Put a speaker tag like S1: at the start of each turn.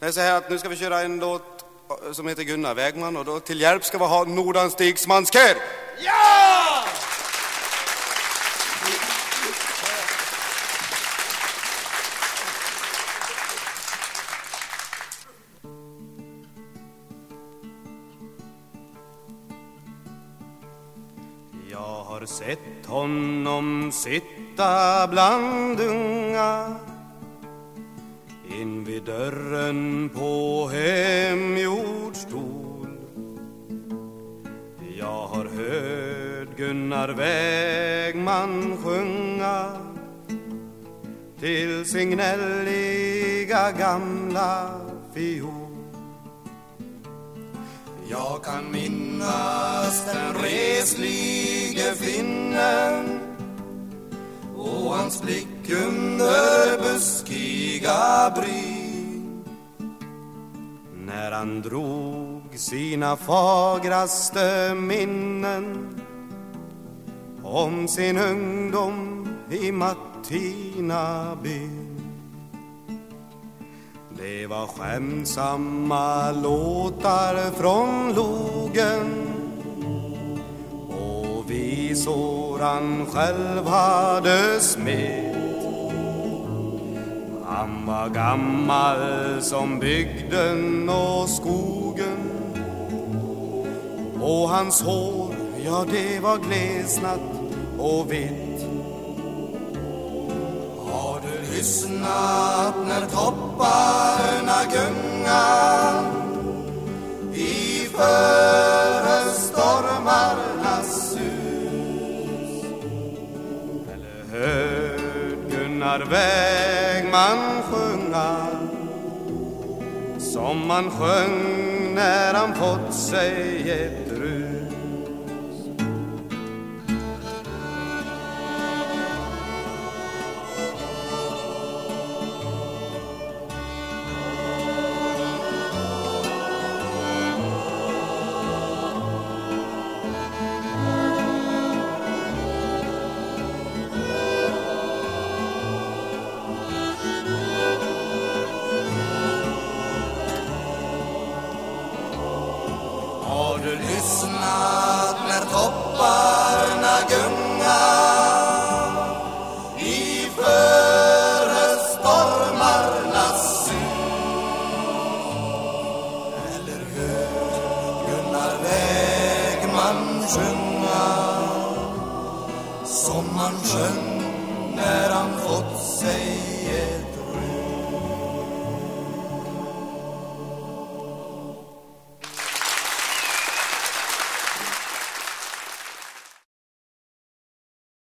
S1: Det är så här att nu ska vi köra en låt eh, som heter Gunnar Vägman och då till hjälp ska vi ha Nordanstigs manskör.
S2: Ja!
S1: Jag har sett honom sitta bland unga Invid dörren på hemgjord stol. Jag har hört Gunnar Vägman sjunga till sin gnälliga gamla fiol. Jag kan minnas den reslige finnen och hans blick under ruskiga bryn när han drog sina fagraste minnen om sin ungdom i Mattinabyn det var skämtsamma låtar från logen och visor han själv hade smitt. Han var gammal som bygden och skogen. Och hans hår, ja det var glesnat och vitt. Har du lyssnat när toppar Gunnar Vägman sjunga som man sjöng när han fått sig ett rus? Du lyssnat när topparna gungar i förestormarnas sus? Eller hört Gunnar Vägman sjunga som han sjöng när han fått sig ett